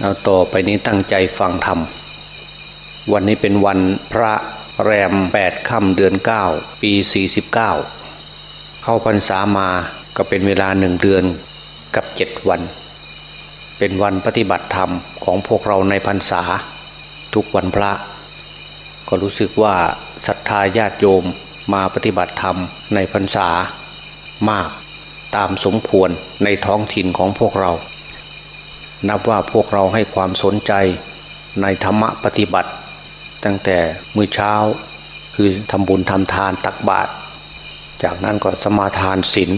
เอาต่อไปนี้ตั้งใจฟังธรรม วันนี้เป็นวันพระแรมแปดค่ำเดือนเก้าปีสี่สิบเก้าเข้าพรรษามาก็เป็นเวลาหนึ่งเดือนกับเจ็ดวัน เป็นวันปฏิบัติธรรมของพวกเราในพรรษา ทุกวันพระ ก็รู้สึกว่าศรัทธาญาติโยมมาปฏิบัติธรรมในพรรษามากตามสมควรในท้องถิ่นของพวกเรา นับว่าพวกเราให้ความสนใจในธรรมะปฏิบัติ ตั้งแต่มื้อเช้าคือทำบุญทำทานตักบาตรจากนั้นก็สมาทานศีล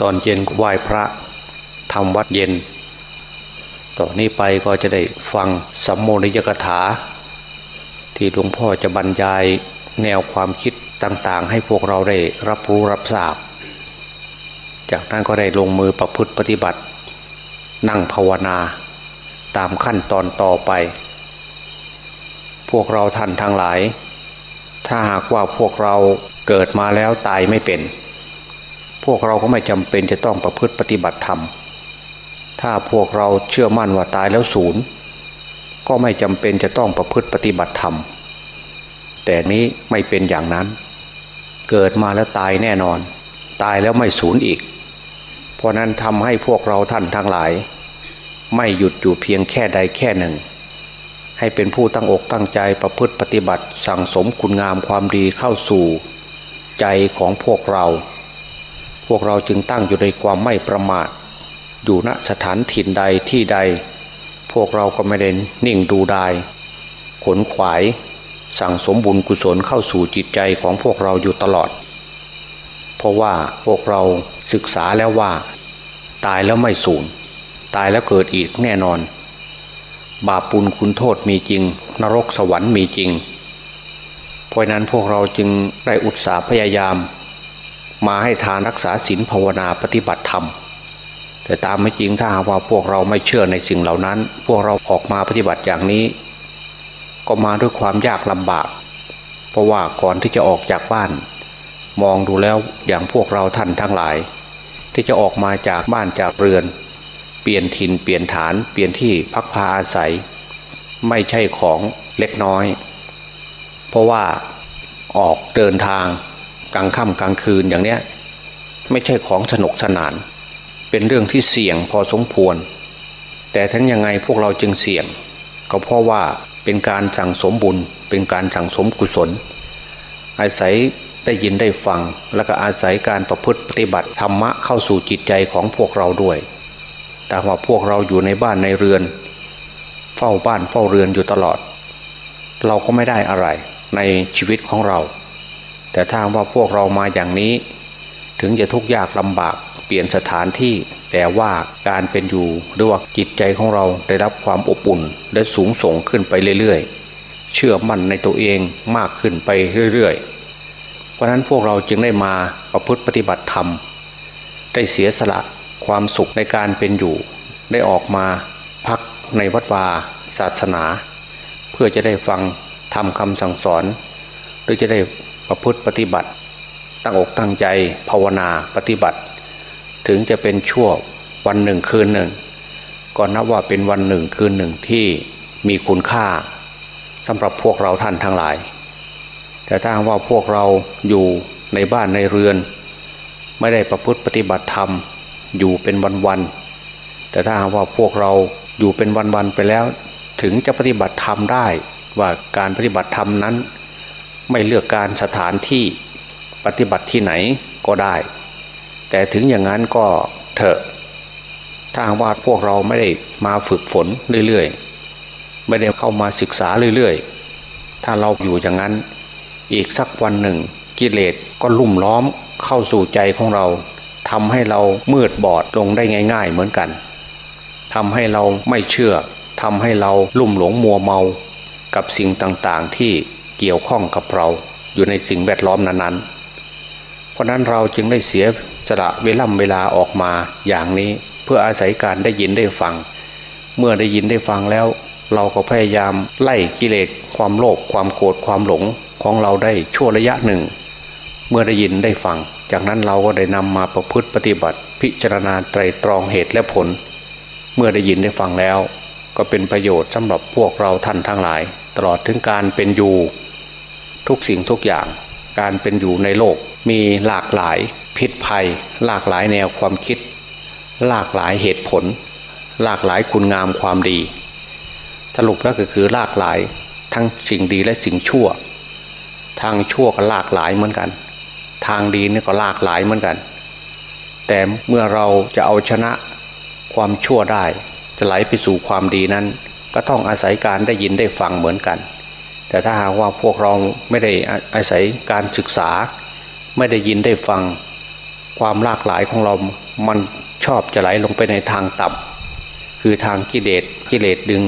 ตอนเย็นก็ไหว้พระทำวัดเย็น ต่อนนี้ไปก็จะได้ฟังสัมโมนิยกถา ที่หลวงพ่อจะบรรยายแนวความคิดต่างๆ ให้พวกเราได้รับรู้รับทราบ จากนั้นก็ได้ลงมือประพฤติปฏิบัติ นั่งภาวนาตามขั้นตอนต่อไป พวกเราท่านทั้งหลาย ถ้าหากว่าพวกเราเกิดมาแล้วตายไม่เป็น พวกเราก็ไม่จำเป็นจะต้องประพฤติปฏิบัติธรรม ถ้าพวกเราเชื่อมั่นว่าตายแล้วศูนย์ก็ไม่จำเป็นจะต้องประพฤติปฏิบัติธรรม แต่นี้ไม่เป็นอย่างนั้น เกิดมาแล้วตายแน่นอน ตายแล้วไม่สูญอีก เพราะนั้นทำให้พวกเราท่านทั้งหลาย ไม่หยุดอยู่เพียงแค่ใดแค่หนึ่ง ให้เป็นผู้ตั้งอกตั้งใจประพฤติปฏิบัติ สั่งสมคุณงามความดีเข้าสู่ ใจของพวกเรา พวกเราจึงตั้งอยู่ในความไม่ประมาท อยู่ณสถานถิ่นใดที่ใด พวกเราก็ไม่ได้นิ่งดูได้ขนขวาย สั่งสมบุญกุศลเข้าสู่จิตใจของพวกเราอยู่ตลอด เพราะว่าพวกเราศึกษาแล้วว่า ตายแล้วไม่สูญตายแล้วเกิดอีกแน่นอน บาปปุลคุณโทษมีจริง นรกสวรรค์มีจริง เพราะนั้นพวกเราจึงได้อุตสาห์พยายาม มาให้ทานรักษาศีลภาวนาปฏิบัติธรรม แต่ตามไม่จริงถ้าหากว่าพวกเราไม่เชื่อในสิ่งเหล่านั้น พวกเราออกมาปฏิบัติอย่างนี้ ก็มาด้วยความยากลำบาก เพราะว่าก่อนที่จะออกจากบ้าน มองดูแล้วอย่างพวกเราท่านทั้งหลาย ที่จะออกมาจากบ้านจากเรือน เปลี่ยนถิ่นเปลี่ยนฐานเปลี่ยนที่พักพาอาศัย ไม่ใช่ของเล็กน้อย เพราะว่าออกเดินทางกลางค่ำกลางคืนอย่างเนี้ยไม่ใช่ของสนุกสนาน เป็นเรื่องที่เสี่ยงพอสมควร แต่ทั้งยังไงพวกเราจึงเสี่ยง ก็เพราะว่าเป็นการสั่งสมบุญเป็นการสั่งสมกุศล อาศัย ได้ยินได้ฟัง แล้วก็อาศัยการประพฤติปฏิบัติธรรมะเข้าสู่จิตใจของพวกเราด้วย แต่ว่าพวกเราอยู่ในบ้านในเรือน เฝ้าบ้านเฝ้าเรือนอยู่ตลอด เราก็ไม่ได้อะไรในชีวิตของเรา แต่ถ้าว่าพวกเรามาอย่างนี้ ถึงจะทุกข์ยากลำบากเปลี่ยนสถานที่แต่ว่าการเป็นอยู่หรือว่าจิตใจของเราได้รับความอบอุ่นและสูงส่งขึ้นไปเรื่อยๆ เชื่อมั่นในตัวเองมากขึ้นไปเรื่อยๆ เพราะนั้นพวกเราจึงได้มาประพฤติปฏิบัติธรรม ได้เสียสละความสุขในการเป็นอยู่ ได้ออกมาพักในวัดวาศาสนา เพื่อจะได้ฟังทำคำสั่งสอน หรือจะได้ประพฤติปฏิบัติ ตั้งอกตั้งใจภาวนาปฏิบัติ ถึงจะเป็นชั่ววันหนึ่งคืนหนึ่งก็นับว่าเป็นวันหนึ่งคืนหนึ่งที่มีคุณค่าสำหรับพวกเราท่านทั้งหลาย แต่ถ้าว่าพวกเราอยู่ในบ้านในเรือน ไม่ได้ประพฤติปฏิบัติธรรมอยู่เป็นวันๆแต่ถ้าว่าพวกเราอยู่เป็นวันๆไปแล้ว ถึงจะปฏิบัติธรรมได้ว่าการปฏิบัติธรรมนั้น ไม่เลือกการสถานที่ปฏิบัติที่ไหนก็ได้ แต่ถึงอย่างนั้นก็เถอะถ้าว่าพวกเราไม่ได้มาฝึกฝนเรื่อยๆ ไม่ได้เข้ามาศึกษาเรื่อยๆ ถ้าเราอยู่อย่างนั้น อีกสักวันหนึ่ง กิเลสก็ลุ่มล้อมเข้าสู่ใจของเราทำให้เรามืดบอดลงได้ง่าย ๆ เหมือนกันทำให้เราไม่เชื่อทำให้เราลุ่มหลงมัวเมา กับสิ่งต่างๆที่เกี่ยวข้องกับเราอยู่ในสิ่งแวดล้อมนั้นๆ เพราะนั้นเราจึงได้เสียสละเวล่ำเวลาออกมาอย่างนี้เพื่ออาศัยการได้ยินได้ฟัง เมื่อได้ยินได้ฟังแล้ว เราก็พยายามไล่กิเลสความโลภความโกรธความหลง ของเราได้ชั่วระยะหนึ่ง เมื่อได้ยินได้ฟัง จากนั้นเราก็ได้นำมาประพฤติปฏิบัติ พิจารณาไตรตรองเหตุและผล เมื่อได้ยินได้ฟังแล้ว ก็เป็นประโยชน์สำหรับพวกเราท่านทั้งหลาย ตลอดถึงการเป็นอยู่ ทุกสิ่งทุกอย่างการเป็นอยู่ในโลกมีหลากหลายพิษภัย หลากหลายแนวความคิด หลากหลายเหตุผล หลากหลายคุณงามความดี สรุปแล้วก็คือหลากหลายทั้งสิ่งดีและสิ่งชั่ว ทางชั่วก็หลากหลายเหมือนกัน ทางดีนี่ก็หลากหลายเหมือนกัน แต่เมื่อเราจะเอาชนะความชั่วได้ จะไหลไปสู่ความดีนั้น ก็ต้องอาศัยการได้ยินได้ฟังเหมือนกัน แต่ถ้าหากว่าพวกเราไม่ได้อาศัยการศึกษา ไม่ได้ยินได้ฟัง ความหลากหลายของเรา มันชอบจะไหลลงไปในทางต่ำคือทางกิเลสกิเลสดึง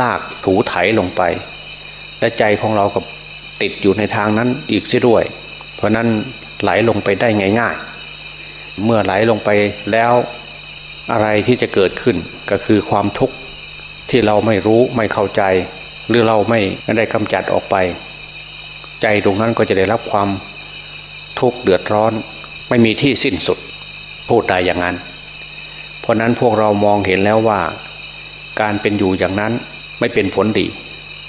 ลากถูไถลงไป และใจของเรากับ ติดอยู่ในทางนั้นอีกเสียด้วย เพราะนั้นไหลลงไปได้ง่ายๆ เมื่อไหลลงไปแล้วอะไรที่จะเกิดขึ้นก็คือความทุกข์ที่เราไม่รู้ไม่เข้าใจ หรือเราไม่ได้กำจัดออกไป ใจตรงนั้นก็จะได้รับความทุกข์เดือดร้อน ไม่มีที่สิ้นสุดพูดได้อย่างนั้น เพราะนั้นพวกเรามองเห็นแล้วว่า การเป็นอยู่อย่างนั้นไม่เป็นผลดี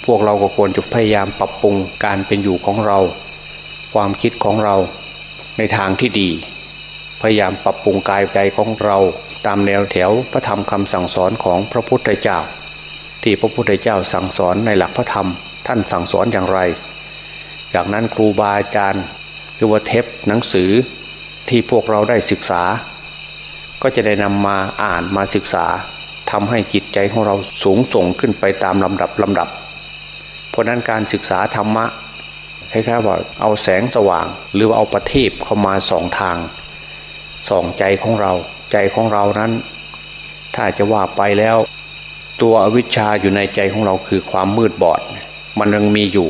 พวกเราก็ควรจะพยายามปรับปรุงการเป็นอยู่ของเรา ความคิดของเราในทางที่ดี พยายามปรับปรุงกายใจของเราตามแนวแถวพระธรรมคำสั่งสอนของพระพุทธเจ้า ที่พระพุทธเจ้าสั่งสอนในหลักพระธรรม ท่านสั่งสอนอย่างไร จากนั้นครูบาอาจารย์หรือว่าเทปหนังสือที่พวกเราได้ศึกษา ก็จะได้นำมาอ่านมาศึกษาทำให้จิตใจของเราสูงส่งขึ้นไปตามลำดับลำดับ เพราะนั้นการศึกษาธรรมะคล้ายๆว่าเอาแสงสว่าง หรือว่าเอาประทีปเข้ามาสองทางส่องใจของเรา ใจของเรานั้น ถ้าจะว่าไปแล้ว ตัวอวิชชาอยู่ในใจของเราคือความมืดบอด มันยังมีอยู่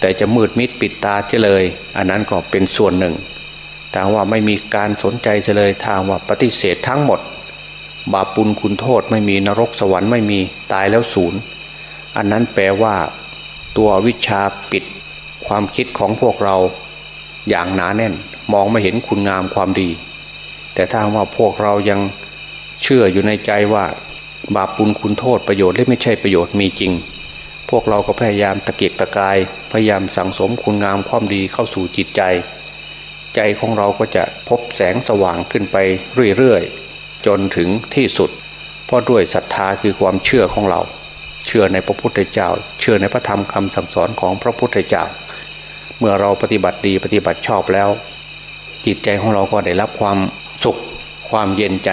แต่จะมืดมิดปิดตาเฉลย อันนั้นก็เป็นส่วนหนึ่งแต่ว่าไม่มีการสนใจเฉลยทางว่าปฏิเสธทั้งหมด บาปปุลคุณโทษไม่มีนรกสวรรค์ไม่มีตายแล้วศูนย์ อันนั้นแปลว่า ตัววิชาปิดความคิดของพวกเราอย่างหนาแน่น มองไม่เห็นคุณงามความดี แต่ถ้าว่าพวกเรายังเชื่ออยู่ในใจว่า บาปปุลคุณโทษประโยชน์และไม่ใช่ประโยชน์มีจริง พวกเราก็พยายามตะเกียกตะกาย พยายามสั่งสมคุณงามความดีเข้าสู่จิตใจ ใจของเราก็จะพบแสงสว่างขึ้นไปเรื่อยๆจนถึงที่สุด เพราะด้วยศรัทธาคือความเชื่อของเรา เชื่อในพระพุทธเจ้า เชื่อในพระธรรมคำสั่งสอนของพระพุทธเจ้า เมื่อเราปฏิบัติดีปฏิบัติชอบแล้ว จิตใจของเราก็ได้รับความสุขความเย็นใจ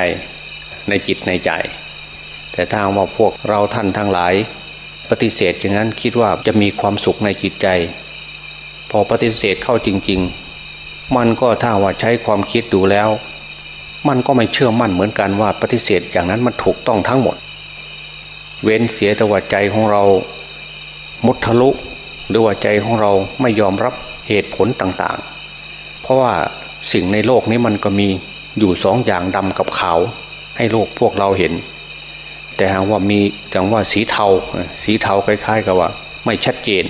ในจิตในใจ แต่ถ้าว่าพวกเราท่านทั้งหลาย ปฏิเสธอย่างนั้นคิดว่าจะมีความสุขในจิตใจ พอปฏิเสธเข้าจริง ๆ มันก็ถ้าว่าใช้ความคิดดูแล้ว มันก็ไม่เชื่อมั่นเหมือนกันว่าปฏิเสธอย่างนั้นมันถูกต้องทั้งหมด เว้นเสียแต่ว่าใจของเรามุทะลุหรือว่าใจของเราไม่ยอมรับเหตุผลต่างๆ เพราะว่าสิ่งในโลกนี้มันก็มีอยู่สองอย่างดำกับขาว ให้โลกพวกเราเห็น แต่หากว่ามีจังว่าสีเทาสีเทาคล้ายๆ กับว่า ไม่ชัดเจน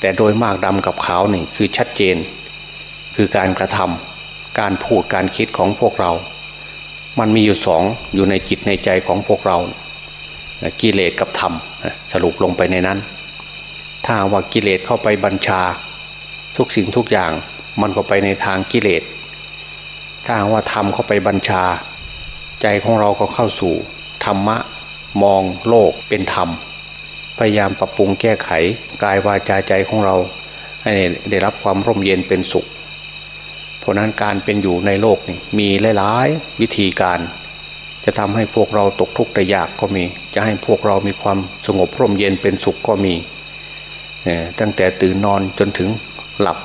แต่โดยมากดำกับขาวนี่คือชัดเจน คือการกระทำการพูดการคิดของพวกเรา มันมีอยู่สองอยู่ในจิตในใจของพวกเรา กิเลสกับธรรมสรุปลงไปในนั้น ถ้าว่ากิเลสเข้าไปบัญชา ทุกสิ่งทุกอย่างมันก็ไปในทางกิเลส ถ้าว่าทำเข้าไปบัญชา ใจของเราก็เข้าสู่ธรรมะมองโลกเป็นธรรม พยายามปรับปรุงแก้ไขกายวาจาใจของเราให้ได้รับความร่มเย็นเป็นสุข เพราะนั้นการเป็นอยู่ในโลกนี่มีหลายๆ วิธีการ จะทำให้พวกเราตกทุกข์ได้ยากก็มี จะให้พวกเรามีความสงบร่มเย็นเป็นสุขก็มี ตั้งแต่ตื่นนอนจนถึงหลับ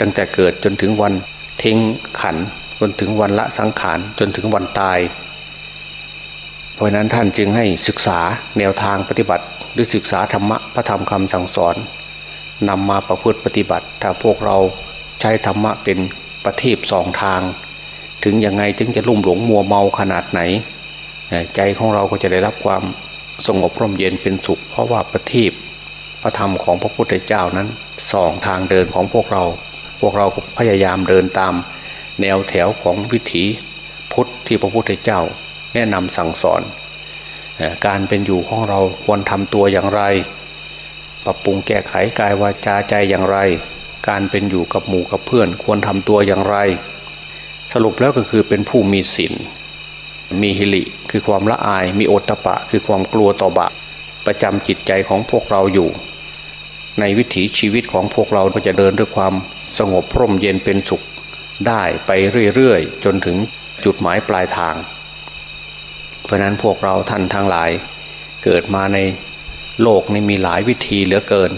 ตั้งแต่เกิดจนถึงวันทิ้งขันจนถึงวันละสังขารจนถึงวันตาย เพราะนั้นท่านจึงให้ศึกษาแนวทางปฏิบัติ หรือศึกษาธรรมะพระธรรมคำสั่งสอนนำมาประพฤติปฏิบัติ ถ้าพวกเราใช้ธรรมะเป็นประทีปสองทาง ถึงยังไงถึงจะลุ่มหลงมัวเมาขนาดไหน ใจของเราก็จะได้รับความสงบร่มเย็นเป็นสุข เพราะว่าประทีปพระธรรมของพระพุทธเจ้านั้นสองทางเดินของพวกเรา พวกเราพยายามเดินตาม แนวแถวของวิถีพุทธที่พระพุทธเจ้า แนะนำสั่งสอน การเป็นอยู่ของเราควรทำตัวอย่างไร ปรับปรุงแก้ไขกายวาจาใจอย่างไร การเป็นอยู่กับหมู่กับเพื่อน ควรทำตัวอย่างไร สรุปแล้วก็คือเป็นผู้มีศีล มีฮิริคือความละอาย มีโอตปะ คือความกลัวต่อบาปประจำจิตใจของพวกเราอยู่ ในวิถีชีวิตของพวกเราก็จะเดินด้วยความสงบพร่มเย็นเป็นสุข ได้ไปเรื่อยๆ จนถึงจุดหมายปลายทาง เพราะนั้นพวกเราท่านทั้งหลาย เกิดมาในโลกนี้มีหลายวิธีเหลือเกิน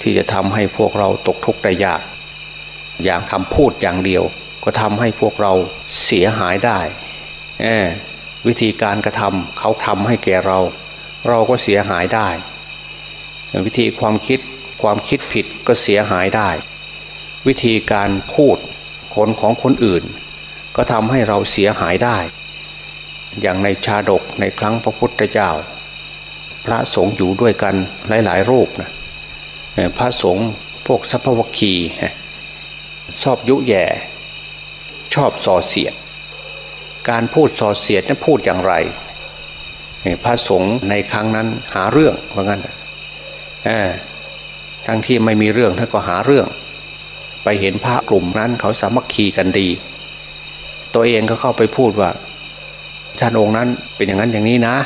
ที่จะทำให้พวกเราตกทุกข์ได้ยาก อย่างคำพูดอย่างเดียว ก็ทำให้พวกเราเสียหายได้ วิธีการกระทำเขาทำให้แก่เรา เราก็เสียหายได้ วิธีความคิดความคิดผิดก็เสียหายได้ วิธีการพูดคนของคนอื่น ก็ทำให้เราเสียหายได้ อย่างในชาดกในครั้งพระพุทธเจ้า พระสงฆ์อยู่ด้วยกันหลายๆรูปนะพระสงฆ์พวกสัพพวคีชอบยุแย่ ชอบส่อเสียด การพูดส่อเสียดนั้นพูดอย่างไรพระสงฆ์ในครั้งนั้นหาเรื่องว่างั้นทั้งที่ไม่มีเรื่องท่านก็หาเรื่อง ไปเห็นพระกลุ่มนั้นเขาสามัคคีกันดี ตัวเองก็เข้าไปพูดว่า ท่านองค์นั้นเป็นอย่างนั้นอย่างนี้นะ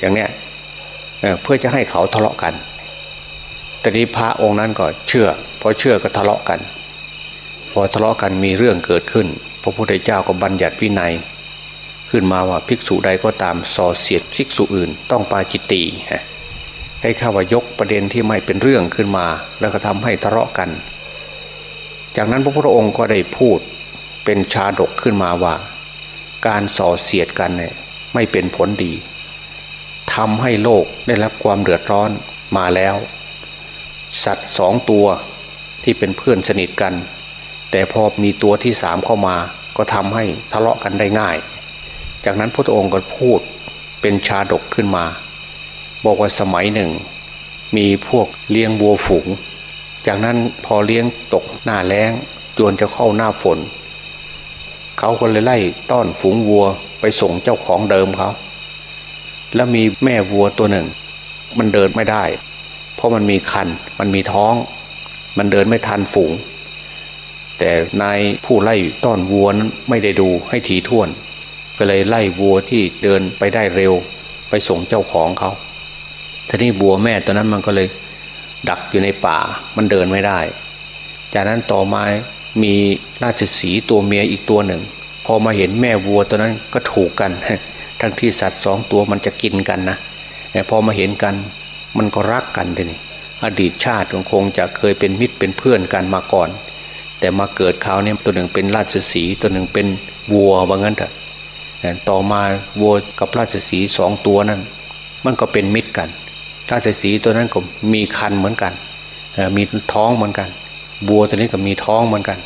อย่างเนี้ยเพื่อจะให้เขาทะเลาะกันแต่นี้พระองค์นั้นก็เชื่อพอเชื่อก็ทะเลาะกัน พอทะเลาะกันมีเรื่องเกิดขึ้น พระพุทธเจ้าก็บัญญัติวินัย ขึ้นมาว่าภิกษุใดก็ตามส่อเสียดภิกษุอื่น ต้องปาจิตตีให้ข้าว่ายกประเด็นที่ไม่เป็นเรื่องขึ้นมา แล้วก็ทำให้ทะเลาะกัน จากนั้นพระพุทธองค์ก็ได้พูดเป็นชาดกขึ้นมาว่า การส่อเสียดกันเนี่ยไม่เป็นผลดีทำให้โลกได้รับความเดือดร้อนมาแล้ว สัตว์สองตัวที่เป็นเพื่อนสนิทกัน แต่พอมีตัวที่สามเข้ามา ก็ทำให้ทะเลาะกันได้ง่าย จากนั้นพระองค์ก็พูดเป็นชาดกขึ้นมา บอกว่าสมัยหนึ่ง มีพวกเลี้ยงวัวฝูง จากนั้นพอเลี้ยงตกหน้าแล้งจวนจะเข้าหน้าฝน เขาก็เลยไล่ต้อนฝูงวัวไปส่งเจ้าของเดิมเขาแล้วมีแม่วัวตัวหนึ่ง มันเดินไม่ได้ เพราะมันมีคัน มันมีท้อง มันเดินไม่ทันฝูง แต่นายผู้ไล่ต้อนวัวนั้นไม่ได้ดูให้ถี่ถ้วน ก็เลยไล่วัวที่เดินไปได้เร็ว ไปส่งเจ้าของเขาทีนี้วัวแม่ตัวนั้นมันก็เลยดักอยู่ในป่ามันเดินไม่ได้ จากนั้นต่อมามีราชสีตัวเมียอีกตัวหนึ่ง พอมาเห็นแม่วัวตัวนั้นก็ถูกกัน ทั้งที่สัตว์สองตัวมันจะกินกันนะแต่พอมาเห็นกันมันก็รักกันทีนี้อดีตชาติคงจะเคยเป็นมิตรเป็นเพื่อนกันมาก่อน แต่มาเกิดคราวนี้ตัวหนึ่งเป็นราชสีตัวหนึ่งเป็นวัวว่างั้นเถอะ ต่อมาวัวกับราชสีสองตัวนั้น มันก็เป็นมิตรกัน ราชสีตัวนั้นก็มีคันเหมือนกันมีท้องเหมือนกันวัวตัวนี้ก็มีท้องเหมือนกัน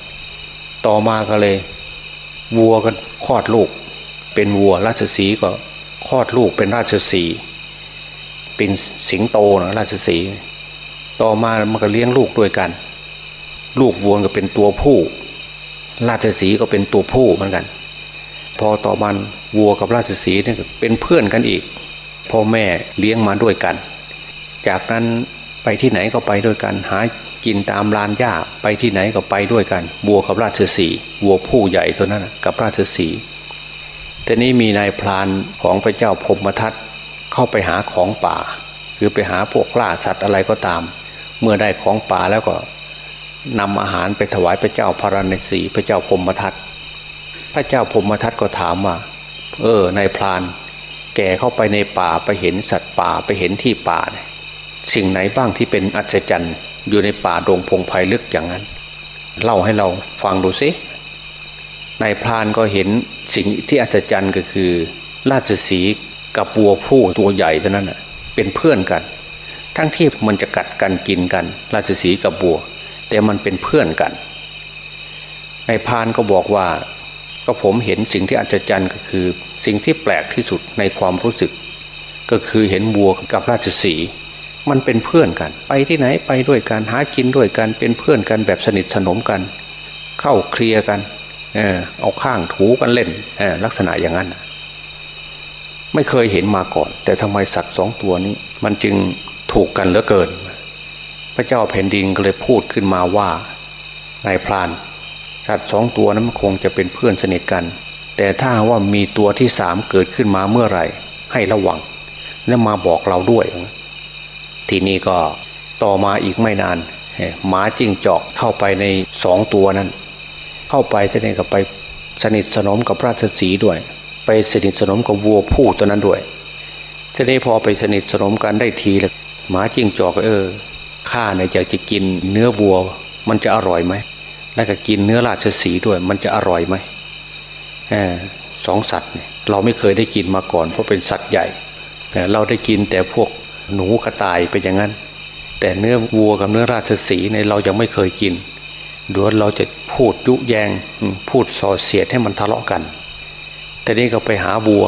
ต่อมาก็เลย วัวก็คลอดลูก เป็นวัวราชสีก็คลอดลูกเป็นราชสีเป็นสิงโตนะราชสีต่อมามันก็เลี้ยงลูกด้วยกัน ลูกวัวก็เป็นตัวผู้ ราชสีก็เป็นตัวผู้เหมือนกัน พอต่อมาวัวกับราชสีนี่เป็นเพื่อนกันอีกพ่อแม่เลี้ยงมาด้วยกัน จากนั้นไปที่ไหนก็ไปด้วยกัน หากินตามลานหญ้าไปที่ไหนก็ไปด้วยกันวัวกับราชสีวัวผู้ใหญ่ตัวนั้นกับราชสีแต่นี้มีนายพรานของพระเจ้าพมทัตเข้าไปหาของป่า คือไปหาพวกล่าสัตว์อะไรก็ตาม เมื่อได้ของป่าแล้วก็นำอาหารไปถวายพระเจ้าพระนศีพระเจ้าพมทัต พระเจ้าพมทัตก็ถามว่าเออนายพราน แกเข้าไปในป่าไปเห็นสัตว์ป่าไปเห็นที่ป่าเนี่ยสิ่งไหนบ้างที่เป็นอัศจรรย์อยู่ในป่าดงพงไพ่ลึกอย่างนั้น เล่าให้เราฟังดูสินายพรานก็เห็นสิ่งที่อัศจรรย์ก็คือ ราชสีกับวัวผู้ตัวใหญ่เท่านั้นเป็นเพื่อนกัน ทั้งที่มันจะกัดกันกินกัน ราชสีกับวัว แต่มันเป็นเพื่อนกันนายพรานก็บอกว่า ก็ผมเห็นสิ่งที่อัศจรรย์ก็คือ สิ่งที่แปลกที่สุดในความรู้สึก ก็คือเห็นวัวกับราชสีมันเป็นเพื่อนกัน ไปที่ไหนไปด้วยกันหากินด้วยกันเป็นเพื่อนกันแบบสนิทสนมกัน เข้าเคลียร์กันเออเอาข้างถูกันเล่นเออลักษณะอย่างนั้น ไม่เคยเห็นมาก่อน แต่ทำไมสัตว์สองตัวนี้ มันจึงถูกกันเหลือเกิน พระเจ้าแผ่นดินก็เลยพูดขึ้นมาว่านายพราน สัตว์สองตัวนั้นมันคงจะเป็นเพื่อนสนิทกัน แต่ถ้าว่ามีตัวที่สามเกิดขึ้นมาเมื่อไหร่ ให้ระวัง และมาบอกเราด้วย ทีนี้ก็ต่อมาอีกไม่นานหมาจิ้งจอกเข้าไปในสองตัวนั้น เข้าไปทีนี้ก็ไปสนิทสนมกับราชสีด้วย ไปสนิทสนมกับวัวผู้ตัวนั้นด้วยทีนี้พอไปสนิทสนมกันได้ทีแล้วหมาจิ้งจอกเออข้าเนี่ยอยากจะกินเนื้อวัว มันจะอร่อยไหม แล้วก็กินเนื้อราชสีด้วย มันจะอร่อยไหมอสองสัตว์เนี่ยเราไม่เคยได้กินมาก่อน เพราะเป็นสัตว์ใหญ่เราได้กินแต่พวกหนูกระต่ายไปอย่างนั้น แต่เนื้อวัวกับเนื้อราชสีเนี่ยเรายังไม่เคยกินเดี๋ยวเราจะพูดยุแยงพูดส่อเสียดให้มันทะเลาะกัน แต่นี้ก็ไปหาวัว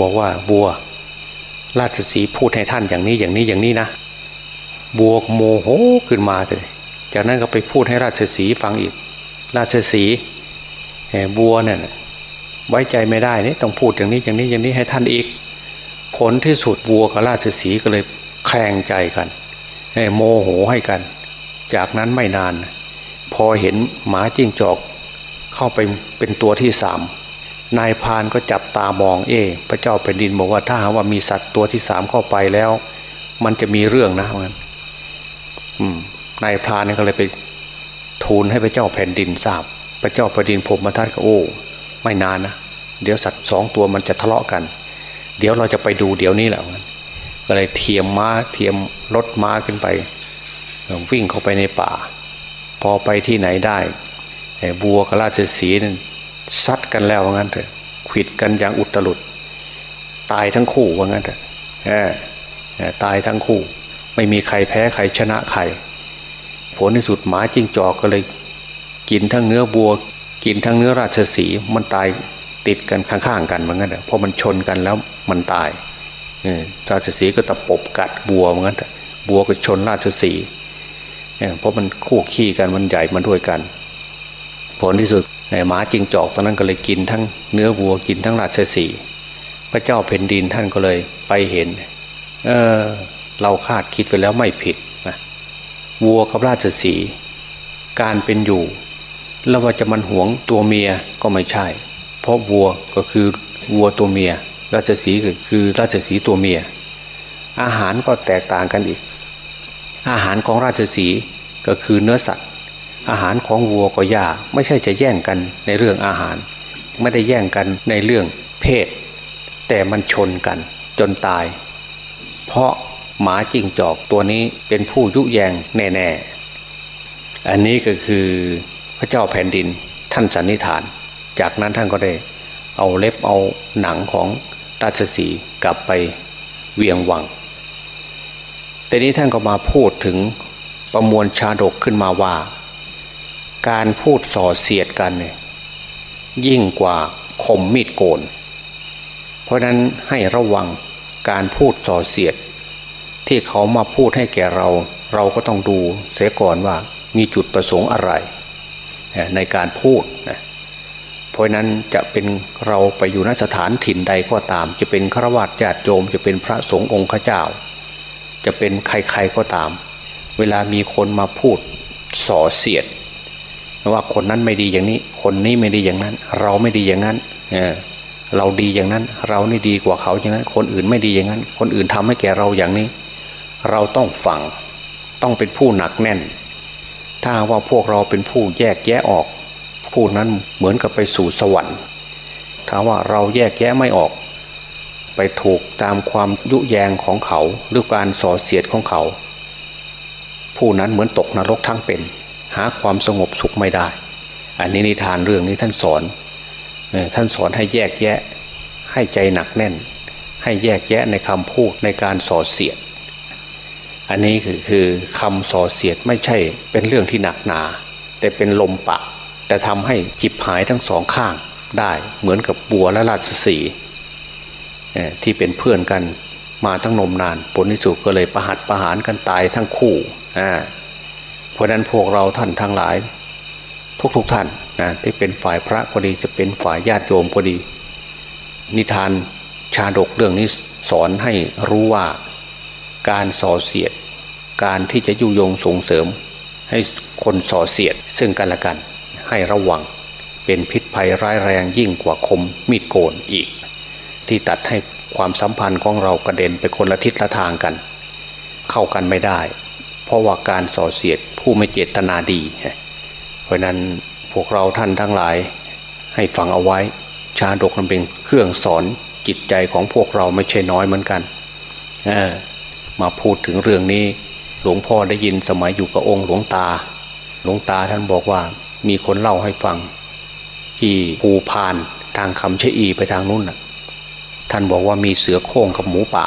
บอกว่าวัว ราชสีพูดให้ท่านอย่างนี้อย่างนี้อย่างนี้นะวัวโมโหขึ้นมาเลย จากนั้นก็ไปพูดให้ราชสีฟังอีก ราชสีวัวเนี่ยไว้ใจไม่ได้นี่ต้องพูดอย่างนี้อย่างนี้อย่างนี้ให้ท่านอีก ผลที่สุดวัวกับราชสีก็เลยแข่งใจกันโมโหให้กัน จากนั้นไม่นาน พอเห็นหมาจิ้งจอกเข้าไปเป็นตัวที่สามนายพานก็จับตามองเอพระเจ้าแผ่นดินบอกว่าถ้าว่ามีสัตว์ตัวที่สามเข้าไปแล้ว มันจะมีเรื่องนะมัน นายพรานก็เลยไปทูลให้พระเจ้าแผ่นดินทราบ พระเจ้าแผ่นดินพมทัตก็โอ้ไม่นานนะเดี๋ยวสัตว์สองตัวมันจะทะเลาะกัน เดี๋ยวเราจะไปดูเดี๋ยวนี้แหละก็เลยเทียมม้าเทียมรถม้าขึ้นไปวิ่งเข้าไปในป่า พอไปที่ไหนได้บัวกับราชสีนั่นซัดกันแล้วว่างั้นเถอะขิดกันอย่างอุตลุด ตายทั้งคู่ว่างั้นเถอะตายทั้งคู่ ไม่มีใครแพ้ใครชนะใคร ผลในสุดหมาจิ้งจอกก็เลย กินทั้งเนื้อวัว กินทั้งเนื้อราชสีมันตายติดกันข้างๆกันเหมือนกันเพราะมันชนกันแล้วมันตายราชสีก็ตะปบกัดบัวเหมือนกันบัวก็ชนราชสีเพราะมันคู่ขี้กันมันใหญ่มาด้วยกัน ผลที่สุดหมาจิงจอกตอนนั้นก็เลยกินทั้งเนื้อวัวกินทั้งราชสีพระเจ้าแผ่นดินท่านก็เลยไปเห็น เออเราคาดคิดไปแล้วไม่ผิด วัวกับราชสีการเป็นอยู่ แล้วว่าจะมันหวงตัวเมียก็ไม่ใช่ เพราะวัวก็คือวัวตัวเมีย ราชสีก็คือราชสีตัวเมีย อาหารก็แตกต่างกันอีก อาหารของราชสีก็คือเนื้อสัตว์ อาหารของวัวก็หญ้าไม่ใช่จะแย่งกันในเรื่องอาหาร ไม่ได้แย่งกันในเรื่องเพศ แต่มันชนกันจนตาย เพราะ หมาจิงจอกตัวนี้เป็นผู้ยุแยงแน่ๆ อันนี้ก็คือพระเจ้าแผ่นดินท่านสันนิษฐาน จากนั้นท่านก็ได้เอาเล็บเอาหนังของราชสีกลับไปเวียงวัง แต่นี้ท่านก็มาพูดถึงประมวลชาดกขึ้นมาว่า การพูดส่อเสียดกันเนี่ยยิ่งกว่าคมมีดโกน เพราะนั้นให้ระวังการพูดส่อเสียด ที่เขามาพูดให้แก่เรา เราก็ต้องดูเสียก่อนว่ามีจุดประสงค์อะไร ในการพูดนะเพราะนั้นจะเป็นเราไปอยู่นสถานถิ่นใดก็ตาม จะเป็นฆราวาสญาติโยม จะเป็นพระสงฆ์องค์ข้าเจ้า จะเป็นใครๆก็ตาม เวลามีคนมาพูดส่อเสียดว่าคนนั้นไม่ดีอย่างนี้ คนนี้ไม่ดีอย่างนั้น เราไม่ดีอย่างนั้นเราดีอย่างนั้น เรานี่ดีกว่าเขาอย่างนั้น คนอื่นไม่ดีอย่างนั้น คนอื่นทำให้แก่เราอย่างนี้ เราต้องฟังต้องเป็นผู้หนักแน่น ถ้าว่าพวกเราเป็นผู้แยกแยะออก ผู้นั้นเหมือนกับไปสู่สวรรค์ถ้าว่าเราแยกแยะไม่ออก ไปถูกตามความยุแยงของเขาหรือการส่อเสียดของเขา ผู้นั้นเหมือนตกนรกทั้งเป็น หาความสงบสุขไม่ได้ อันนี้นิทานเรื่องนี้ท่านสอนท่านสอนให้แยกแยะ ให้ใจหนักแน่น ให้แยกแยะในคำพูดในการส่อเสียด อันนี้คือคือคำส่อเสียดไม่ใช่เป็นเรื่องที่หนักหนา แต่เป็นลมปะ แต่ทำให้จิบหายทั้งสองข้างได้เหมือนกับบัวและราชสีที่เป็นเพื่อนกันมาทั้งนมนานผลที่สุดก็เลยประหัตประหารกันตายทั้งคู่เพราะนั้นพวกเราท่านทั้งหลาย ทุกๆทท่านนะที่เป็นฝ่ายพระก็ดีจะเป็นฝ่ายญาติโยมก็ดี นิทานชาดกเรื่องนี้สอนให้รู้ว่าการส่อเสียด การที่จะยุยงส่งเสริม ให้คนส่อเสียดซึ่งกันและกัน ให้ระวังเป็นพิษภัยร้ายแรงยิ่งกว่าคมมีดโกนอีก ที่ตัดให้ความสัมพันธ์ของเรากระเด็นไปคนละทิศละทางกัน เข้ากันไม่ได้ เพราะว่าการส่อเสียดผู้ไม่เจตนาดี เพราะนั้นพวกเราท่านทั้งหลายให้ฟังเอาไว้ ชาดกนั้นเป็นเครื่องสอนจิตใจของพวกเราไม่ใช่น้อยเหมือนกันมาพูดถึงเรื่องนี้ หลวงพ่อได้ยินสมัยอยู่กับองค์หลวงตา หลวงตาท่านบอกว่ามีคนเล่าให้ฟัง ที่ภูพานทางคำเชอีไปทางนู้นท่านบอกว่ามีเสือโคร่งกับหมูป่า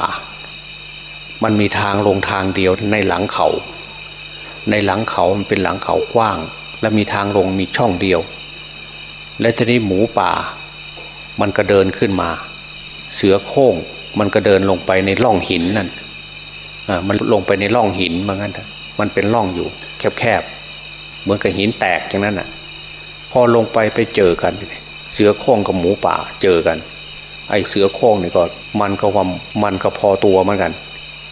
มันมีทางลงทางเดียวในหลังเขา ในหลังเขามันเป็นหลังเขากว้าง และมีทางลงมีช่องเดียว และทีนี้หมูป่า มันก็เดินขึ้นมา เสือโคร่งมันก็เดินลงไปในร่องหินนั่น มันลงไปในร่องหินเหมือนกันมันเป็นร่องอยู่ แคบๆ เหมือนกับหินแตกอย่างนั้นอะ พอลงไปไปเจอกัน เสือโคร่งกับหมูป่าเจอกัน ไอ้เสือโคร่งนี่ก็มันก็ว่ามันก็พอตัวเหมือนกัน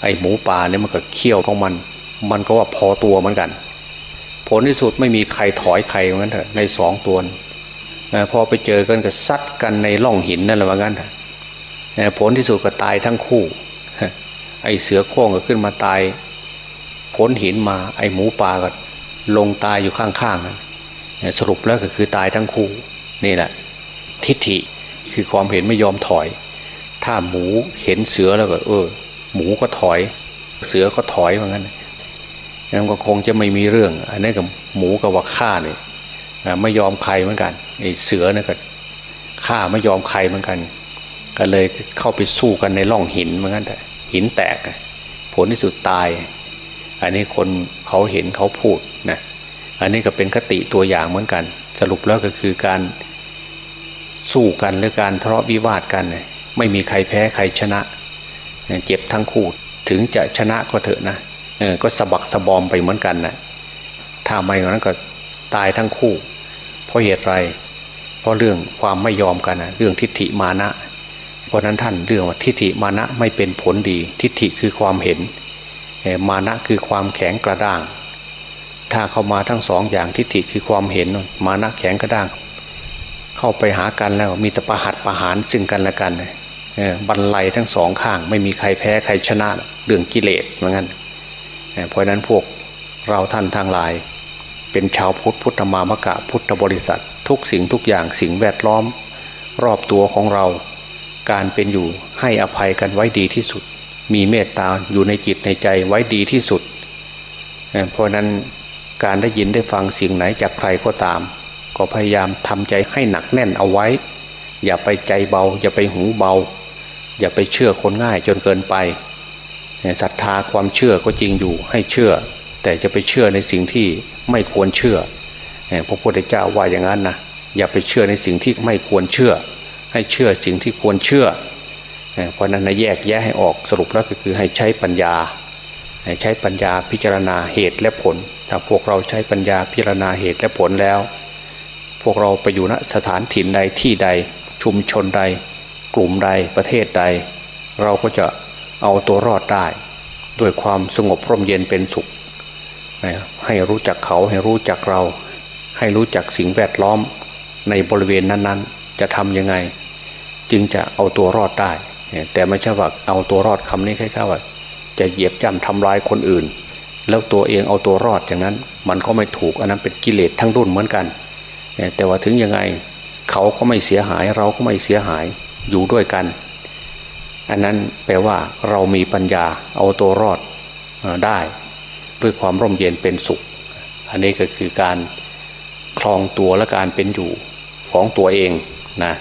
ไอ้หมูป่าเนี่ยมันก็เขี้ยวของมัน มันก็ว่าพอตัวเหมือนกัน ผลที่สุดไม่มีใครถอยใครเหมือนกันเถอะในสองตัวพอไปเจอกันก็ซัดกันในร่องหินนั่นแหละเหมือนกันผลที่สุดก็ตายทั้งคู่ ไอเสือโคร่งก็ขึ้นมาตายพ้นหินมา ไอหมูป่าก็ลงตายอยู่ข้างๆสรุปแล้วก็คือตายทั้งคู่นี่แหละ ทิฏฐิคือความเห็นไม่ยอมถอย ถ้าหมูเห็นเสือแล้วก็เออ หมูก็ถอย เสือก็ถอยเหมือนกันนั่นก็คงจะไม่มีเรื่อง อันนี้กับหมูกับว่าฆ่าเนี่ยไม่ยอมใครเหมือนกันไอ้เสือเนี่ยก็ฆ่าไม่ยอมใครเหมือนกัน ก็เลยเข้าไปสู้กันในร่องหินเหมือนกันแต่ หินแตก ผลที่สุดตาย อันนี้คนเขาเห็นเขาพูดนะอันนี้ก็เป็นคติตัวอย่างเหมือนกัน สรุปแล้วก็คือการสู้กันหรือการทะเลาะวิวาทกัน ไม่มีใครแพ้ใครชนะ เจ็บทั้งคู่ถึงจะชนะก็เถอะนะก็สะบักสะบอมไปเหมือนกันนะถ้าไม่อย่างนั้นก็ตายทั้งคู่ เพราะเหตุไร เพราะเรื่องความไม่ยอมกันนะเรื่องทิฏฐิมานะ เพราะนั้นท่านเรื่องว่าทิฏฐิมานะไม่เป็นผลดี ทิฏฐิคือความเห็น มานะคือความแข็งกระด้าง ถ้าเข้ามาทั้งสองอย่างทิฏฐิคือความเห็นมานะแข็งกระด้าง เข้าไปหากันแล้วมีแต่ประหัดประหารซึ่งกันและกันบรรลัยทั้งสองข้าง ไม่มีใครแพ้ใครชนะเรื่องกิเลสเหมือนกันเพราะนั้นพวกเราท่านทางหลาย เป็นชาวพุทธพุทธมามกะพุทธบริษัท ทุกสิ่งทุกอย่างสิ่งแวดล้อม รอบตัวของเรา การเป็นอยู่ให้อภัยกันไว้ดีที่สุด มีเมตตาอยู่ในจิตในใจไว้ดีที่สุด เพราะนั้นการได้ยินได้ฟังสิ่งไหนจากใครก็ตาม ก็พยายามทำใจให้หนักแน่นเอาไว้ อย่าไปใจเบา อย่าไปหูเบา อย่าไปเชื่อคนง่ายจนเกินไปศรัทธาความเชื่อก็จริงอยู่ให้เชื่อ แต่จะไปเชื่อในสิ่งที่ไม่ควรเชื่อพระพุทธเจ้าว่าอย่างนั้นนะอย่าไปเชื่อในสิ่งที่ไม่ควรเชื่อ ให้เชื่อสิ่งที่ควรเชื่อ เพราะนั้นนะแยกแยะให้ออกสรุปแล้วก็คือให้ใช้ปัญญา ใช้ปัญญาพิจารณาเหตุและผล ถ้าพวกเราใช้ปัญญาพิจารณาเหตุและผลแล้ว พวกเราไปอยู่ณสถานถิ่นใดที่ใดชุมชนใด กลุ่มใดประเทศใด เราก็จะเอาตัวรอดได้ ด้วยความสงบร่มเย็นเป็นสุข ให้รู้จักเขาให้รู้จักเรา ให้รู้จักสิ่งแวดล้อมในบริเวณนั้นๆ จะทำยังไง จึงจะเอาตัวรอดได้ แต่ไม่ใช่ว่าเอาตัวรอดคำนี้แค่ว่า จะเหยียบย่ำทำลายคนอื่น แล้วตัวเองเอาตัวรอดอย่างนั้น มันก็ไม่ถูกอันนั้นเป็นกิเลสทั้งรุ่นเหมือนกัน แต่ว่าถึงยังไงเขาก็ไม่เสียหายเราก็ไม่เสียหายอยู่ด้วยกัน อันนั้นแปลว่าเรามีปัญญาเอาตัวรอดได้ ด้วยความร่มเย็นเป็นสุข อันนี้ก็คือการคลองตัวและการเป็นอยู่ของตัวเองนะ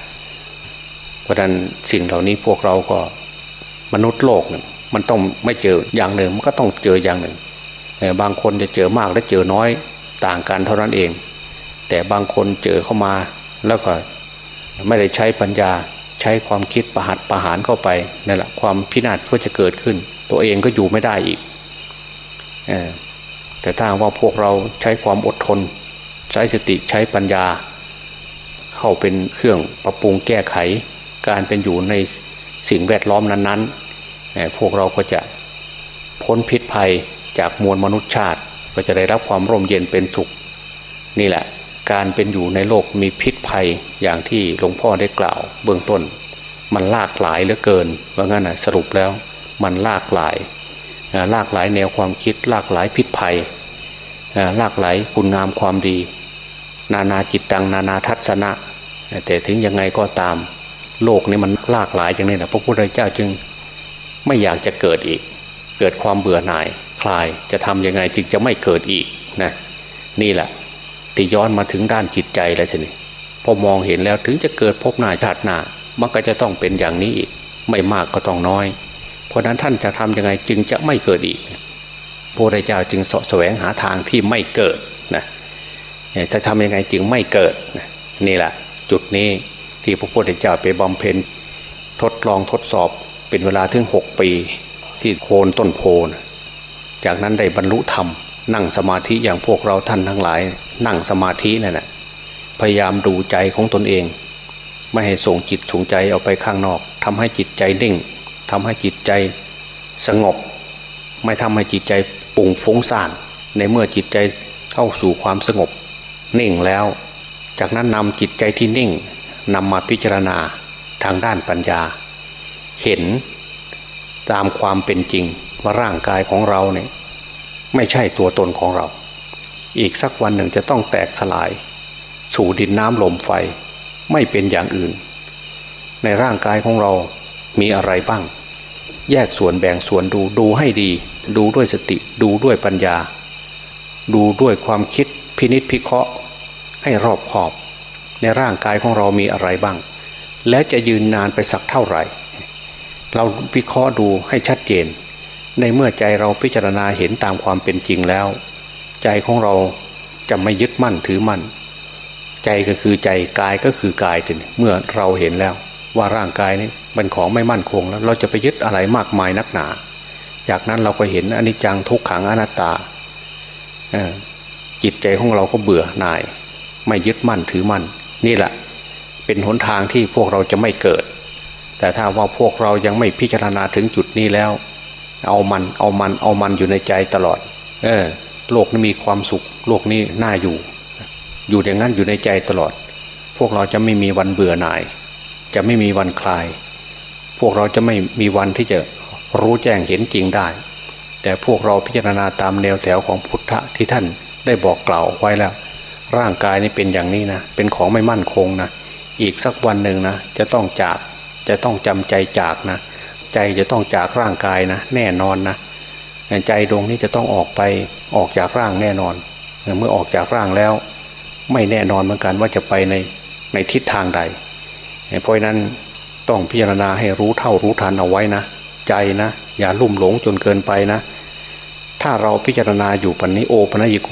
เพราะนั้นสิ่งเหล่านี้พวกเราก็มนุษย์โลกมันต้องไม่เจออย่างหนึ่งมันก็ต้องเจออย่างหนึ่งบางคนจะเจอมากและเจอน้อยต่างกันเท่านั้นเอง แต่บางคนเจอเข้ามาแล้วก็ไม่ได้ใช้ปัญญาใช้ความคิดประหัดประหารเข้าไปนั่นแหละความพินาศก็จะเกิดขึ้น ตัวเองก็อยู่ไม่ได้อีกแต่ถ้าว่าพวกเราใช้ความอดทน ใช้สติใช้ปัญญา เข้าเป็นเครื่องปรับปรุงแก้ไข การเป็นอยู่ในสิ่งแวดล้อมนั้นๆ พวกเราก็จะพ้นพิษภัยจากมวลมนุษยชาติ ก็จะได้รับความร่มเย็นเป็นสุขนี่แหละ การเป็นอยู่ในโลกมีพิษภัยอย่างที่หลวงพ่อได้กล่าว เบื้องต้น มันลากหลายเหลือเกินว่างั้นนะสรุปแล้วมันลากหลายลากหลายแนวความคิดลากหลายพิษภัยลากหลายคุณงามความดี นานาจิตตังนานาทัศนะ แต่ถึงยังไงก็ตาม โลกนี้มันลากหลายอย่างนี้นะพระพุทธเจ้าจึงไม่อยากจะเกิดอีก เกิดความเบื่อหน่ายคลายจะทำยังไงจึงจะไม่เกิดอีกนะนี่แหละที่ย้อนมาถึงด้านจิตใจแล้วทีนี้พอมองเห็นแล้วถึงจะเกิดพบหน้าชาติหน้ามันก็จะต้องเป็นอย่างนี้อีก ไม่มากก็ต้องน้อย เพราะนั้นท่านจะทํำยังไงจึงจะไม่เกิดอีกพระพุทธเจ้าจึงสะแสวงหาทางที่ไม่เกิดนะจะทำยังไงจึงไม่เกิดนะนี่แหละจุดนี้ ที่พระพุทธเจ้าไปบำเพ็ญทดลองทดสอบเป็นเวลาถึงหกปีที่โคนต้นโพนจากนั้นได้บรรลุธรรม นั่งสมาธิอย่างพวกเราท่านทั้งหลาย นั่งสมาธินั่นแหละพยายามดูใจของตนเอง ไม่ให้ส่งจิตส่งใจออกไปข้างนอกทำให้จิตใจนิ่งทำให้จิตใจสงบ ไม่ทำให้จิตใจปุ่งฟุ้งซ่านในเมื่อจิตใจเข้าสู่ความสงบ นิ่งแล้ว จากนั้นนำจิตใจที่นิ่ง นำมาพิจารณาทางด้านปัญญา เห็นตามความเป็นจริงว่าร่างกายของเราเนี่ยไม่ใช่ตัวตนของเรา อีกสักวันหนึ่งจะต้องแตกสลาย สู่ดินน้ำลมไฟไม่เป็นอย่างอื่น ในร่างกายของเรามีอะไรบ้าง แยกส่วนแบ่งส่วนดูดูให้ดี ดูด้วยสติดูด้วยปัญญา ดูด้วยความคิดพินิษพิเคราะห์ให้รอบขอบ ในร่างกายของเรามีอะไรบ้าง แล้วจะยืนนานไปสักเท่าไหร่ เราวิเคราะห์ดูให้ชัดเจน ในเมื่อใจเราพิจารณาเห็นตามความเป็นจริงแล้ว ใจของเราจะไม่ยึดมั่นถือมั่น ใจก็คือใจกายก็คือกายถึงเมื่อเราเห็นแล้ว ว่าร่างกายนี้เป็นของไม่มั่นคงแล้ว เราจะไปยึดอะไรมากมายนักหนา จากนั้นเราก็เห็นอนิจจังทุกขังอนัตตาจิตใจของเราก็เบื่อหน่าย ไม่ยึดมั่นถือมั่น นี่แหละเป็นหนทางที่พวกเราจะไม่เกิด แต่ถ้าว่าพวกเรายังไม่พิจารณาถึงจุดนี้แล้ว เอามันเอามันเอามันอยู่ในใจตลอด เออโลกนี้มีความสุข โลกนี้น่าอยู่ อยู่อย่างนั้นอยู่ในใจตลอด พวกเราจะไม่มีวันเบื่อหน่าย จะไม่มีวันคลาย พวกเราจะไม่มีวันที่จะรู้แจ้งเห็นจริงได้ แต่พวกเราพิจารณาตามแนวแถวของพุทธะที่ท่านได้บอกกล่าวไว้แล้ว ร่างกายนี่เป็นอย่างนี้นะเป็นของไม่มั่นคงนะอีกสักวันหนึ่งนะจะต้องจากจะต้องจำใจจากนะ ใจจะต้องจากร่างกายนะแน่นอนนะใจดวงนี้จะต้องออกไปออกจากร่างแน่นอน เมื่อออกจากร่างแล้ว ไม่แน่นอนเหมือนกันว่าจะไปในในทิศทางใดเพราะนั้นต้องพิจารณาให้รู้เท่ารู้ทันเอาไว้นะ ใจนะ อย่าลุ่มหลงจนเกินไปนะ ถ้าเราพิจารณาอยู่ปันนี้โอปนัยโก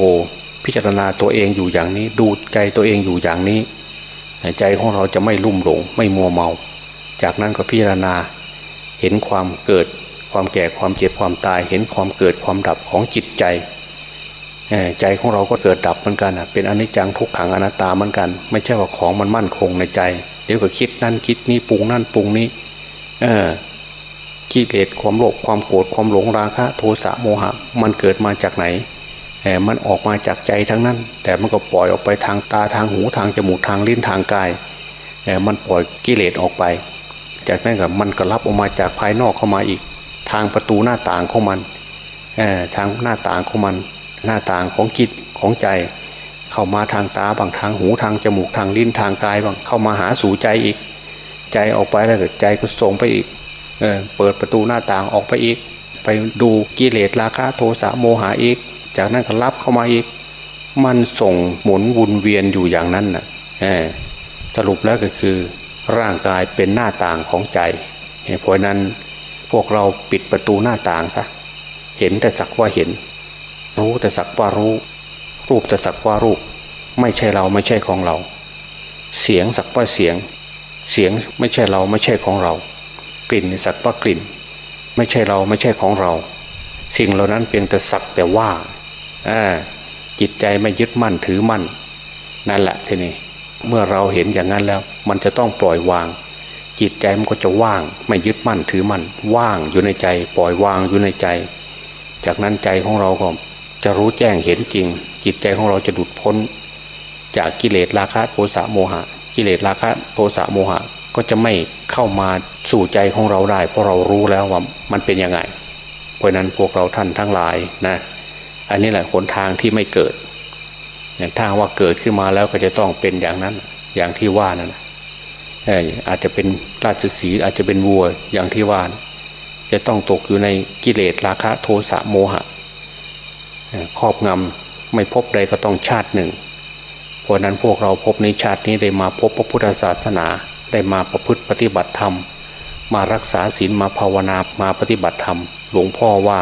พิจารณาตัวเองอยู่อย่างนี้ ดูใจตัวเองอยู่อย่างนี้ ใจของเราจะไม่ลุ่มหลง ไม่มัวเมา จากนั้นก็พิจารณาเห็นความเกิดความแก่ความเจ็บความตาย เห็นความเกิดความดับของจิตใจ ใจของเราก็เกิดดับเหมือนกันเป็นอนิจจังทุกขังอนัตตาเหมือนกัน ไม่ใช่ว่าของมันมั่นคงในใจ เดี๋ยวก็คิดนั่นคิดนี้ปรุงนั่นปรุงนี้ เออกิเลสความโลภความโกรธความหลงราคะ โทสะโมหะ มันเกิดมาจากไหน มันออกมาจากใจทั้งนั้น แต่มันก็ปล่อยออกไปทางตาทางหูทางจมูกทางลิ้นทางกายมันปล่อยกิเลสออกไป จากนั้นก็มันก็รับออกมาจากภายนอกเข้ามาอีก ทางประตูหน้าต่างของมันทางหน้าต่างของมัน หน้าต่างของจิตของใจ เข้ามาทางตาบางทางหูทางจมูกทางลิ้นทางกายบางเข้ามาหาสู่ใจอีก ใจออกไปแล้วก็ใจก็ส่งไปอีกเอเปิดประตูหน้าต่างออกไปอีก ไปดูกิเลสราคะโทสะโมหะอีก จากนั้นก็รับเข้ามาอีก มันส่งหมุนวนเวียนอยู่อย่างนั้นนะ่ะสรุปแล้วก็คือร่างกายเป็นหน้าต่างของใจ เพราะนั้นพวกเราปิดประตูหน้าต่างซะเห็นแต่สักว่าเห็น รู้แต่สักว่ารู้ รูปแต่สักว่ารูป ไม่ใช่เราไม่ใช่ของเรา เสียงสักว่าเสียง เสียงไม่ใช่เราไม่ใช่ของเรา กลิ่นสักว่ากลิ่น ไม่ใช่เราไม่ใช่ของเรา สิ่งเหล่านั้นเพียงแต่สักแต่ว่า จิตใจไม่ยึดมั่นถือมั่น นั่นแหละทีนี้เมื่อเราเห็นอย่างนั้นแล้ว มันจะต้องปล่อยวาง จิตใจมันก็จะว่าง ไม่ยึดมั่นถือมั่น ว่างอยู่ในใจ ปล่อยวางอยู่ในใจ จากนั้นใจของเราก็จะรู้แจ้งเห็นจริง จิตใจของเราจะดุดพ้น จากกิเลสราคะโทสะโมหะ กิเลสราคะโทสะโมหะก็จะไม่เข้ามาสู่ใจของเราได้ เพราะเรารู้แล้วว่ามันเป็นยังไง เพราะนั้นพวกเราท่านทั้งหลายนะ อันนี้แหละหนทางที่ไม่เกิดอย่างถ้าว่าเกิดขึ้นมาแล้วก็จะต้องเป็นอย่างนั้น อย่างที่ว่านั่นอาจจะเป็นราชสีอาจจะเป็นวัวอย่างที่ว่าจะต้องตกอยู่ในกิเลสราคะโทสะโมหะครอบงำไม่พบใดก็ต้องชาติหนึ่ง เพราะนั้นพวกเราพบในชาตินี้ได้มาพบพระพุทธศาสนาได้มาประพฤติปฏิบัติธรรม มารักษาศีลมาภาวนามาปฏิบัติธรรม หลวงพ่อว่า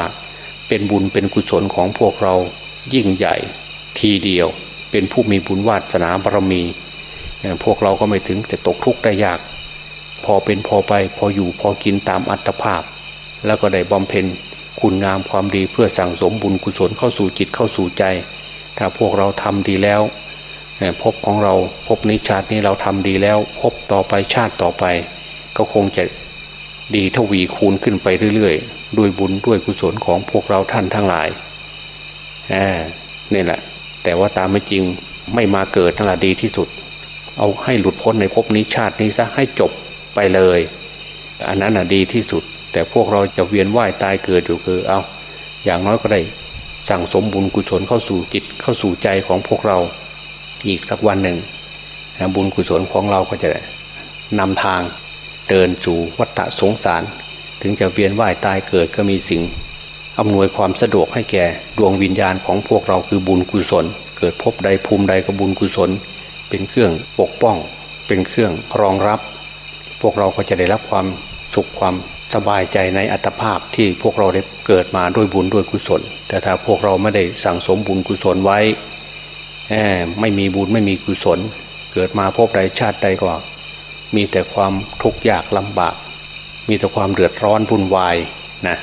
เป็นบุญเป็นกุศลของพวกเรายิ่งใหญ่ทีเดียว เป็นผู้มีบุญวาสนาบารมี พวกเราก็ไม่ถึงจะตกทุกข์ได้ยาก พอเป็นพอไปพออยู่พอกินตามอัตภาพ แล้วก็ได้บำเพ็ญคุณงามความดีเพื่อสั่งสมบุญกุศลเข้าสู่จิตเข้าสู่ใจ ถ้าพวกเราทำดีแล้วพบของเราพบนิชาตินี้เราทำดีแล้ว พบต่อไปชาติต่อไป ก็คงจะ ดีทวีคูณขึ้นไปเรื่อยๆ ด้วยบุญด้วยกุศลของพวกเราท่านทั้งหลายนี่แหละ แต่ว่าตามไม่จริงไม่มาเกิดนั่นแหละดีที่สุด เอาให้หลุดพ้นในภพนี้ชาตินี้ซะให้จบไปเลย อันนั้นอะดีที่สุด แต่พวกเราจะเวียนว่ายตายเกิดอยู่คือ เอาอย่างน้อยก็ได้สั่งสมบุญกุศลเข้าสู่จิตเข้าสู่ใจของพวกเราอีกสักวันหนึ่งบุญกุศลของเราก็จะนำทาง เดินสู่วัฏสงสาร ถึงจะเวียนว่ายตายเกิดก็มีสิ่งอำนวยความสะดวกให้แก่ดวงวิญญาณของพวกเราคือบุญกุศล เกิดพบใดภูมิใดก็บุญกุศล เป็นเครื่องปกป้อง เป็นเครื่องรองรับ พวกเราก็จะได้รับความสุขความสบายใจในอัตภาพที่พวกเราได้เกิดมาด้วยบุญด้วยกุศล แต่ถ้าพวกเราไม่ได้สั่งสมบุญกุศลไว้ไม่มีบุญไม่มีกุศล เกิดมาพบใดชาติใดก็ มีแต่ความทุกข์ยากลำบาก มีแต่ความเดือดร้อนวุ่นวายนะ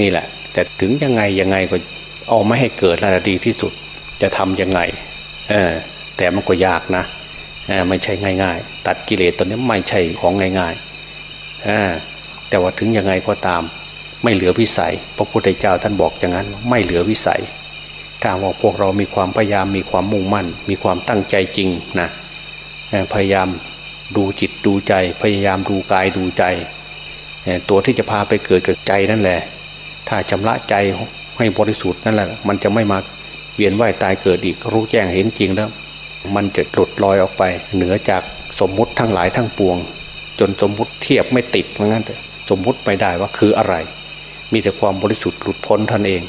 นี่แหละ แต่ถึงยังไงยังไงก็เอาไม่ให้เกิดแล้วดีที่สุดจะทำยังไงเออแต่มันก็ยากนะไม่ใช่ง่าย ๆ ตัดกิเลสตัวนี้ไม่ใช่ของง่ายๆแต่ว่าถึงยังไงก็ตาม ไม่เหลือวิสัย พระพุทธเจ้าท่านบอกอย่างนั้น ไม่เหลือวิสัย ถ้าว่าพวกเรามีความพยายามมีความมุ่งมั่น มีความตั้งใจจริงนะพยายาม ดูจิตดูใจ พยายามดูกายดูใจ ตัวที่จะพาไปเกิดกับใจนั่นแหละ ถ้าชำระใจให้บริสุทธิ์นั่นแหละ มันจะไม่มาเวียนว่ายตายเกิดอีกรู้แจ้งเห็นจริงแล้ว มันจะหลุดลอยออกไป เหนือจากสมมุติทั้งหลายทั้งปวง จนสมมุติเทียบไม่ติดเหมือนกันสมมุติไม่ได้ว่าคืออะไร มีแต่ความบริสุทธิ์หลุดพ้นท่านเอง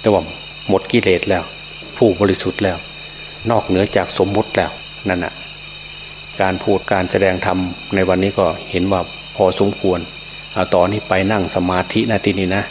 แต่ว่าหมดกิเลสแล้ว ผู้บริสุทธิ์แล้ว นอกเหนือจากสมมุติแล้วนั่นน่ะ การพูดการแสดงธรรมในวันนี้ก็เห็นว่าพอสมควร เอาต่อนนี้ไปนั่งสมาธินะทีนี้นะ